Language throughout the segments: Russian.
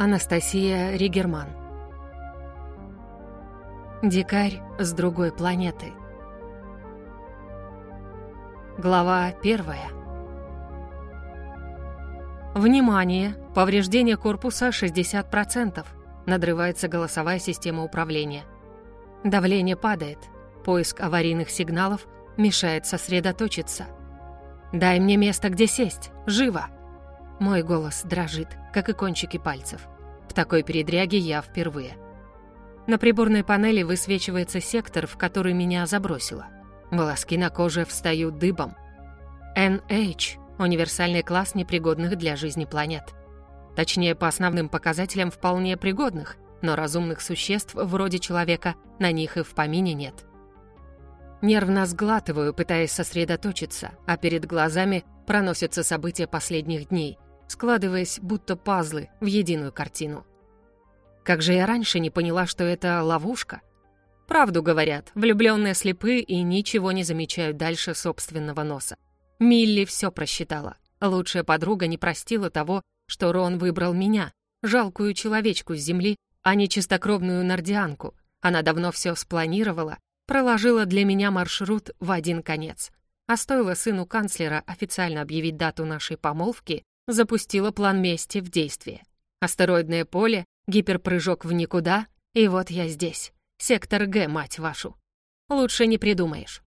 Анастасия Ригерман Дикарь с другой планеты Глава первая Внимание! Повреждение корпуса 60%. Надрывается голосовая система управления. Давление падает. Поиск аварийных сигналов мешает сосредоточиться. «Дай мне место, где сесть! Живо!» Мой голос дрожит, как и кончики пальцев. В такой передряге я впервые. На приборной панели высвечивается сектор, в который меня забросило. Волоски на коже встают дыбом. NH — универсальный класс непригодных для жизни планет. Точнее, по основным показателям вполне пригодных, но разумных существ вроде человека на них и в помине нет. Нервно сглатываю, пытаясь сосредоточиться, а перед глазами проносятся события последних дней — складываясь будто пазлы в единую картину. Как же я раньше не поняла, что это ловушка? Правду говорят, влюбленные слепы и ничего не замечают дальше собственного носа. Милли все просчитала. Лучшая подруга не простила того, что Рон выбрал меня, жалкую человечку с земли, а не чистокровную нордианку. Она давно все спланировала, проложила для меня маршрут в один конец. А стоило сыну канцлера официально объявить дату нашей помолвки, запустила план мести в действие. Астероидное поле, гиперпрыжок в никуда, и вот я здесь. Сектор Г, мать вашу. Лучше не придумаешь.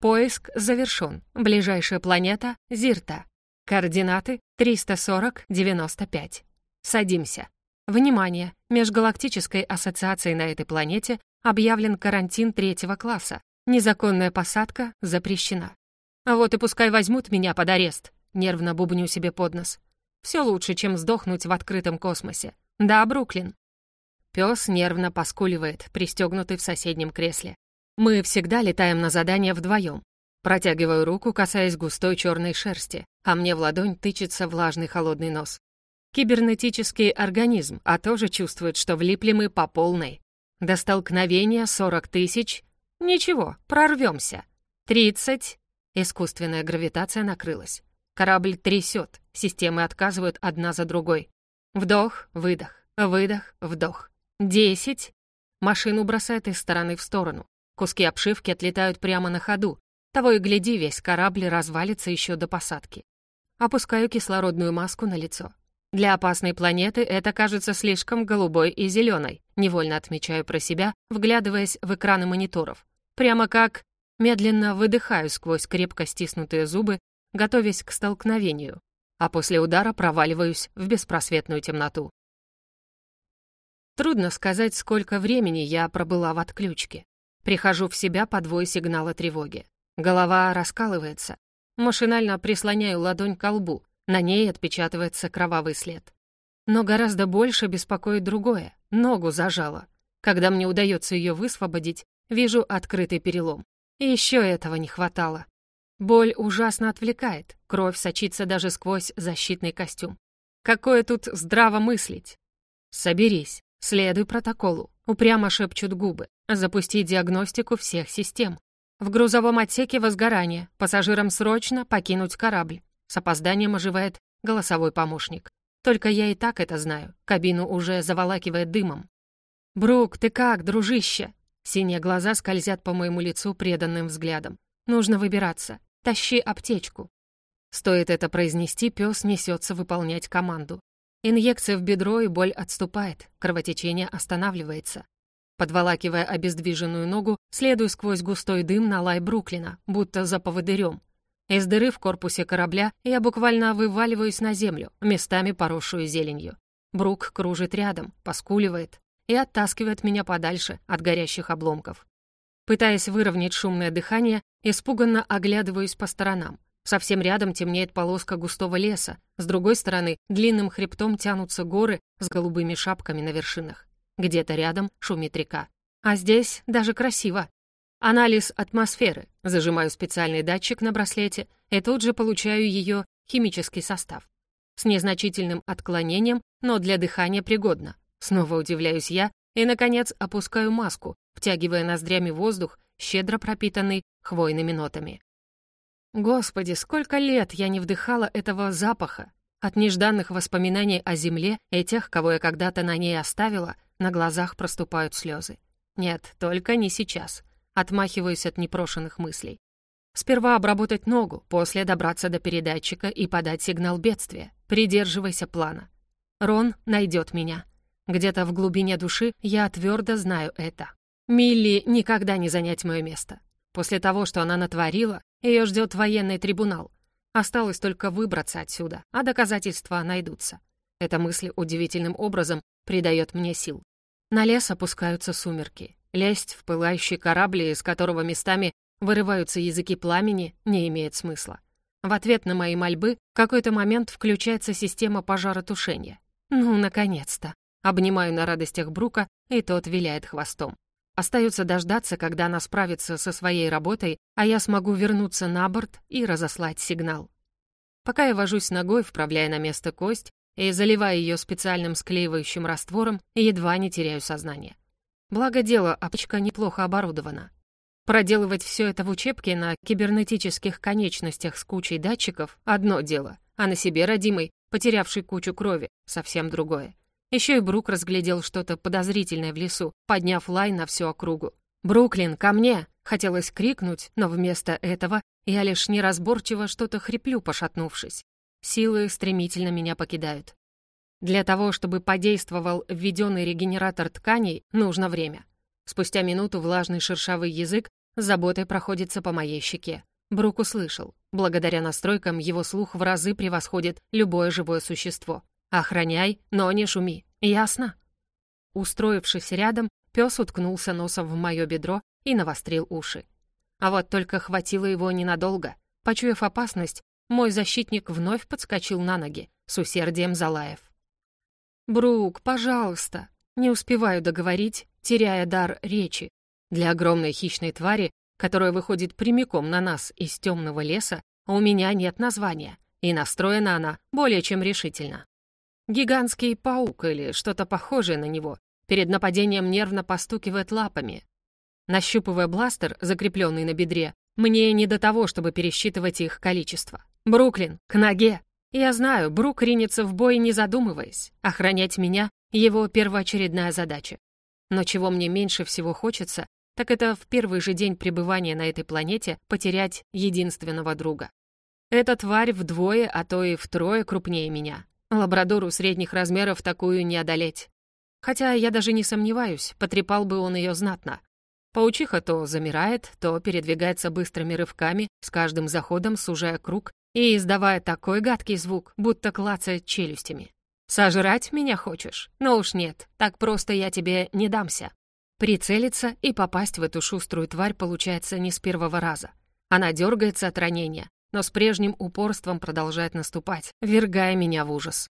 Поиск завершён. Ближайшая планета — Зирта. Координаты 340-95. Садимся. Внимание! Межгалактической ассоциацией на этой планете объявлен карантин третьего класса. Незаконная посадка запрещена. А вот и пускай возьмут меня под арест. Нервно бубню себе под нос. Все лучше, чем сдохнуть в открытом космосе. Да, Бруклин. Пес нервно поскуливает, пристегнутый в соседнем кресле. Мы всегда летаем на задание вдвоем. Протягиваю руку, касаясь густой черной шерсти, а мне в ладонь тычется влажный холодный нос. Кибернетический организм, а тоже чувствует, что влипли мы по полной. До столкновения 40 тысяч. Ничего, прорвемся. 30. Искусственная гравитация накрылась. Корабль трясет, системы отказывают одна за другой. Вдох, выдох, выдох, вдох. Десять. Машину бросает из стороны в сторону. Куски обшивки отлетают прямо на ходу. Того и гляди, весь корабль развалится еще до посадки. Опускаю кислородную маску на лицо. Для опасной планеты это кажется слишком голубой и зеленой, невольно отмечаю про себя, вглядываясь в экраны мониторов. Прямо как медленно выдыхаю сквозь крепко стиснутые зубы готовясь к столкновению, а после удара проваливаюсь в беспросветную темноту. Трудно сказать, сколько времени я пробыла в отключке. Прихожу в себя по двое сигнала тревоги. Голова раскалывается. Машинально прислоняю ладонь к лбу. На ней отпечатывается кровавый след. Но гораздо больше беспокоит другое. Ногу зажало. Когда мне удается ее высвободить, вижу открытый перелом. Еще этого не хватало. Боль ужасно отвлекает, кровь сочится даже сквозь защитный костюм. Какое тут здраво мыслить? Соберись, следуй протоколу, упрямо шепчут губы, запусти диагностику всех систем. В грузовом отсеке возгорание, пассажирам срочно покинуть корабль. С опозданием оживает голосовой помощник. Только я и так это знаю, кабину уже заволакивает дымом. «Брук, ты как, дружище?» Синие глаза скользят по моему лицу преданным взглядом. Нужно выбираться. Тащи аптечку. Стоит это произнести, пес несется выполнять команду. Инъекция в бедро, и боль отступает, кровотечение останавливается. Подволакивая обездвиженную ногу, следую сквозь густой дым на лай Бруклина, будто за поводырем. Из дыры в корпусе корабля я буквально вываливаюсь на землю, местами поросшую зеленью. Брук кружит рядом, поскуливает и оттаскивает меня подальше от горящих обломков. Пытаясь выровнять шумное дыхание, испуганно оглядываюсь по сторонам. Совсем рядом темнеет полоска густого леса, с другой стороны длинным хребтом тянутся горы с голубыми шапками на вершинах. Где-то рядом шумит река. А здесь даже красиво. Анализ атмосферы. Зажимаю специальный датчик на браслете и тут же получаю ее химический состав. С незначительным отклонением, но для дыхания пригодно. Снова удивляюсь я и, наконец, опускаю маску, втягивая ноздрями воздух, щедро пропитанный хвойными нотами. Господи, сколько лет я не вдыхала этого запаха. От нежданных воспоминаний о земле и тех, кого я когда-то на ней оставила, на глазах проступают слезы. Нет, только не сейчас. Отмахиваюсь от непрошенных мыслей. Сперва обработать ногу, после добраться до передатчика и подать сигнал бедствия. Придерживайся плана. Рон найдет меня. Где-то в глубине души я твердо знаю это. Милли никогда не занять мое место. После того, что она натворила, ее ждет военный трибунал. Осталось только выбраться отсюда, а доказательства найдутся. Эта мысль удивительным образом придает мне сил. На лес опускаются сумерки. Лезть в пылающий корабль, из которого местами вырываются языки пламени, не имеет смысла. В ответ на мои мольбы в какой-то момент включается система пожаротушения. Ну, наконец-то. Обнимаю на радостях Брука, и тот виляет хвостом. Остается дождаться, когда она справится со своей работой, а я смогу вернуться на борт и разослать сигнал. Пока я вожусь ногой, вправляя на место кость и заливая ее специальным склеивающим раствором, едва не теряю сознание. Благо дело, апочка неплохо оборудована. Проделывать все это в учебке на кибернетических конечностях с кучей датчиков — одно дело, а на себе родимой, потерявшей кучу крови, совсем другое. Еще и Брук разглядел что-то подозрительное в лесу, подняв лай на всю округу. «Бруклин, ко мне!» — хотелось крикнуть, но вместо этого я лишь неразборчиво что-то хриплю, пошатнувшись. Силы стремительно меня покидают. Для того, чтобы подействовал введенный регенератор тканей, нужно время. Спустя минуту влажный шершавый язык с заботой проходится по моей щеке. Брук услышал. Благодаря настройкам его слух в разы превосходит любое живое существо. «Охраняй, но не шуми. Ясно?» Устроившись рядом, пес уткнулся носом в мое бедро и навострил уши. А вот только хватило его ненадолго. Почуяв опасность, мой защитник вновь подскочил на ноги, с усердием залаев. «Брук, пожалуйста!» Не успеваю договорить, теряя дар речи. Для огромной хищной твари, которая выходит прямиком на нас из темного леса, у меня нет названия, и настроена она более чем решительно. Гигантский паук или что-то похожее на него перед нападением нервно постукивает лапами. Нащупывая бластер, закрепленный на бедре, мне не до того, чтобы пересчитывать их количество. «Бруклин, к ноге!» Я знаю, Брук ринется в бой, не задумываясь. Охранять меня — его первоочередная задача. Но чего мне меньше всего хочется, так это в первый же день пребывания на этой планете потерять единственного друга. Эта тварь вдвое, а то и втрое крупнее меня. Лабрадору средних размеров такую не одолеть. Хотя я даже не сомневаюсь, потрепал бы он ее знатно. Паучиха то замирает, то передвигается быстрыми рывками, с каждым заходом сужая круг и издавая такой гадкий звук, будто клацает челюстями. «Сожрать меня хочешь? Ну уж нет, так просто я тебе не дамся». Прицелиться и попасть в эту шуструю тварь получается не с первого раза. Она дергается от ранения, но с прежним упорством продолжает наступать, вергая меня в ужас.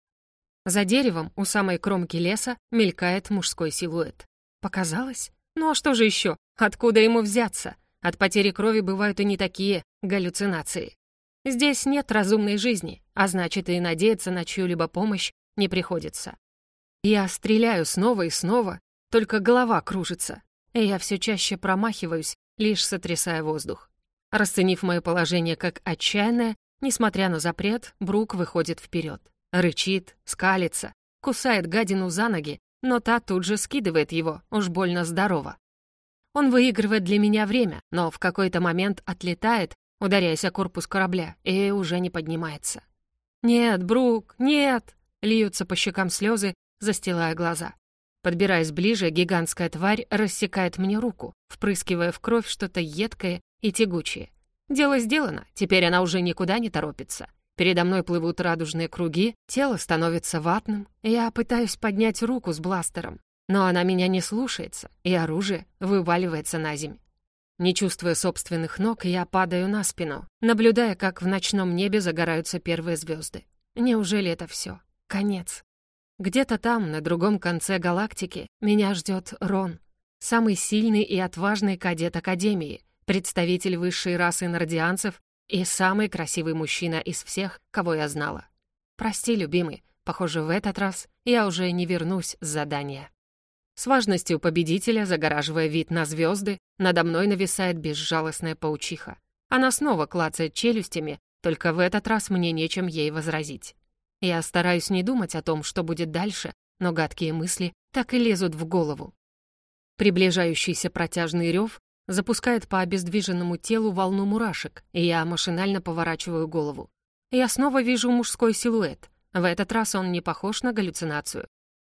За деревом, у самой кромки леса, мелькает мужской силуэт. Показалось? Ну а что же еще? Откуда ему взяться? От потери крови бывают и не такие галлюцинации. Здесь нет разумной жизни, а значит и надеяться на чью-либо помощь не приходится. Я стреляю снова и снова, только голова кружится, и я все чаще промахиваюсь, лишь сотрясая воздух. Расценив мое положение как отчаянное, несмотря на запрет, Брук выходит вперед, рычит, скалится, кусает гадину за ноги, но та тут же скидывает его, уж больно здорово. Он выигрывает для меня время, но в какой-то момент отлетает, ударяясь о корпус корабля, и уже не поднимается. «Нет, Брук, нет!» — льются по щекам слезы, застилая глаза. Подбираясь ближе, гигантская тварь рассекает мне руку, впрыскивая в кровь что-то едкое и тягучее. Дело сделано, теперь она уже никуда не торопится. Передо мной плывут радужные круги, тело становится ватным, я пытаюсь поднять руку с бластером, но она меня не слушается, и оружие вываливается на земь. Не чувствуя собственных ног, я падаю на спину, наблюдая, как в ночном небе загораются первые звезды. Неужели это все? Конец. Где-то там, на другом конце галактики, меня ждет Рон, самый сильный и отважный кадет Академии, представитель высшей расы нордианцев и самый красивый мужчина из всех, кого я знала. Прости, любимый, похоже, в этот раз я уже не вернусь с задания. С важностью победителя, загораживая вид на звезды, надо мной нависает безжалостная паучиха. Она снова клацает челюстями, только в этот раз мне нечем ей возразить. Я стараюсь не думать о том, что будет дальше, но гадкие мысли так и лезут в голову. Приближающийся протяжный рев запускает по обездвиженному телу волну мурашек, и я машинально поворачиваю голову. Я снова вижу мужской силуэт. В этот раз он не похож на галлюцинацию.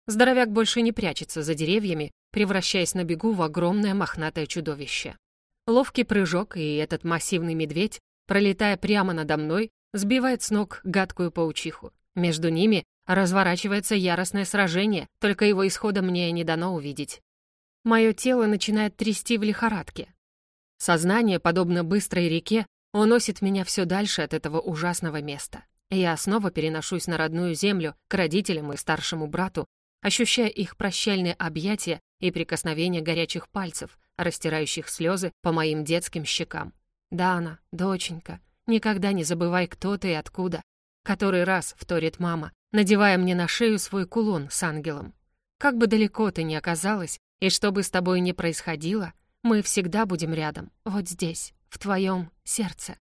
Здоровяк больше не прячется за деревьями, превращаясь на бегу в огромное мохнатое чудовище. Ловкий прыжок, и этот массивный медведь, пролетая прямо надо мной, сбивает с ног гадкую паучиху. Между ними разворачивается яростное сражение, только его исхода мне не дано увидеть. Мое тело начинает трясти в лихорадке. Сознание, подобно быстрой реке, уносит меня все дальше от этого ужасного места. Я снова переношусь на родную землю, к родителям и старшему брату, ощущая их прощальные объятия и прикосновение горячих пальцев, растирающих слезы по моим детским щекам. «Дана, доченька, никогда не забывай, кто ты и откуда». Который раз вторит мама, надевая мне на шею свой кулон с ангелом. Как бы далеко ты ни оказалась, и что бы с тобой ни происходило, мы всегда будем рядом, вот здесь, в твоем сердце.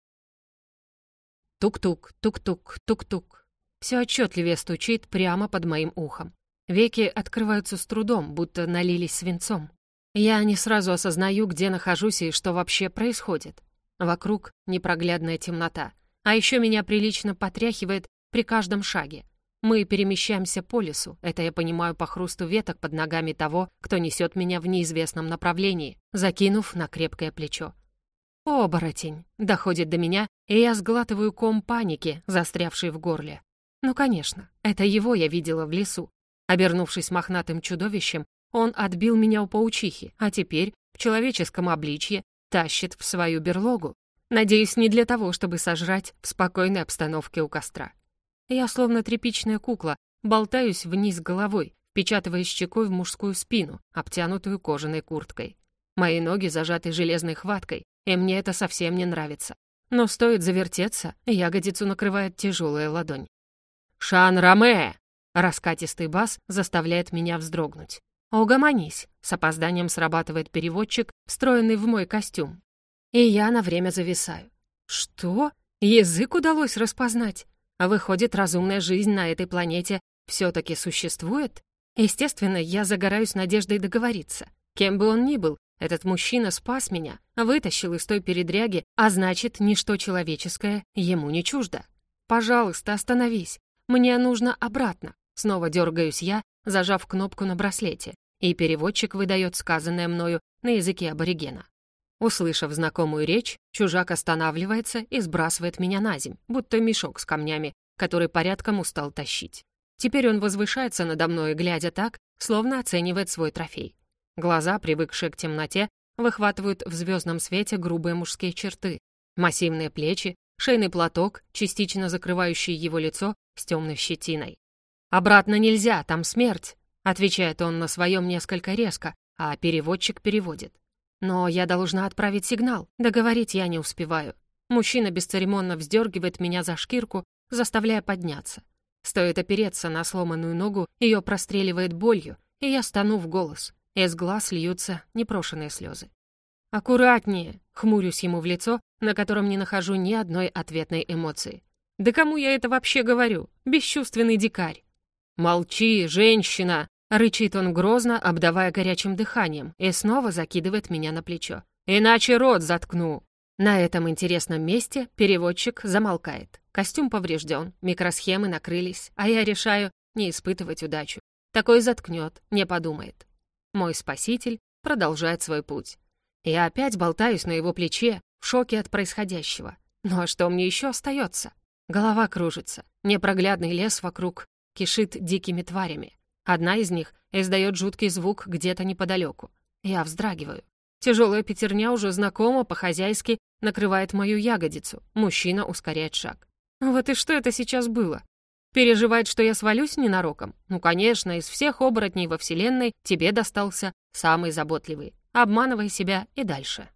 Тук-тук, тук-тук, тук-тук. Все отчетливее стучит прямо под моим ухом. Веки открываются с трудом, будто налились свинцом. Я не сразу осознаю, где нахожусь и что вообще происходит. Вокруг непроглядная темнота, а еще меня прилично потряхивает при каждом шаге. Мы перемещаемся по лесу, это я понимаю по хрусту веток под ногами того, кто несет меня в неизвестном направлении, закинув на крепкое плечо. «Оборотень!» — доходит до меня, и я сглатываю ком паники, застрявший в горле. Ну, конечно, это его я видела в лесу. Обернувшись мохнатым чудовищем, он отбил меня у паучихи, а теперь в человеческом обличье тащит в свою берлогу. Надеюсь, не для того, чтобы сожрать в спокойной обстановке у костра. Я, словно тряпичная кукла, болтаюсь вниз головой, впечатываясь щекой в мужскую спину, обтянутую кожаной курткой. Мои ноги зажаты железной хваткой, и мне это совсем не нравится. Но стоит завертеться, ягодицу накрывает тяжелая ладонь. «Шан Раме!» Раскатистый бас заставляет меня вздрогнуть. «Угомонись!» — с опозданием срабатывает переводчик, встроенный в мой костюм. И я на время зависаю. «Что? Язык удалось распознать? А выходит, разумная жизнь на этой планете все-таки существует? Естественно, я загораюсь надеждой договориться. Кем бы он ни был, этот мужчина спас меня, вытащил из той передряги, а значит, ничто человеческое ему не чуждо. Пожалуйста, остановись. Мне нужно обратно. Снова дергаюсь я, зажав кнопку на браслете, и переводчик выдает сказанное мною на языке аборигена. Услышав знакомую речь, чужак останавливается и сбрасывает меня на земь, будто мешок с камнями, который порядком устал тащить. Теперь он возвышается надо мной, глядя так, словно оценивает свой трофей. Глаза, привыкшие к темноте, выхватывают в звездном свете грубые мужские черты, массивные плечи, шейный платок, частично закрывающий его лицо с темной щетиной. «Обратно нельзя, там смерть», — отвечает он на своем несколько резко, а переводчик переводит. Но я должна отправить сигнал. Договорить я не успеваю. Мужчина бесцеремонно вздергивает меня за шкирку, заставляя подняться. Стоит опереться на сломанную ногу, ее простреливает болью, и я стану в голос. Из глаз льются непрошенные слезы. «Аккуратнее!» — хмурюсь ему в лицо, на котором не нахожу ни одной ответной эмоции. «Да кому я это вообще говорю? Бесчувственный дикарь!» «Молчи, женщина!» Рычит он грозно, обдавая горячим дыханием, и снова закидывает меня на плечо. «Иначе рот заткну!» На этом интересном месте переводчик замолкает. Костюм поврежден, микросхемы накрылись, а я решаю не испытывать удачу. Такой заткнет, не подумает. Мой спаситель продолжает свой путь. Я опять болтаюсь на его плече, в шоке от происходящего. Ну а что мне еще остается? Голова кружится, непроглядный лес вокруг кишит дикими тварями. Одна из них издает жуткий звук где-то неподалеку. Я вздрагиваю. Тяжелая пятерня уже знакомо по-хозяйски накрывает мою ягодицу. Мужчина ускоряет шаг. Вот и что это сейчас было? Переживает, что я свалюсь ненароком? Ну, конечно, из всех оборотней во Вселенной тебе достался самый заботливый. Обманывай себя и дальше.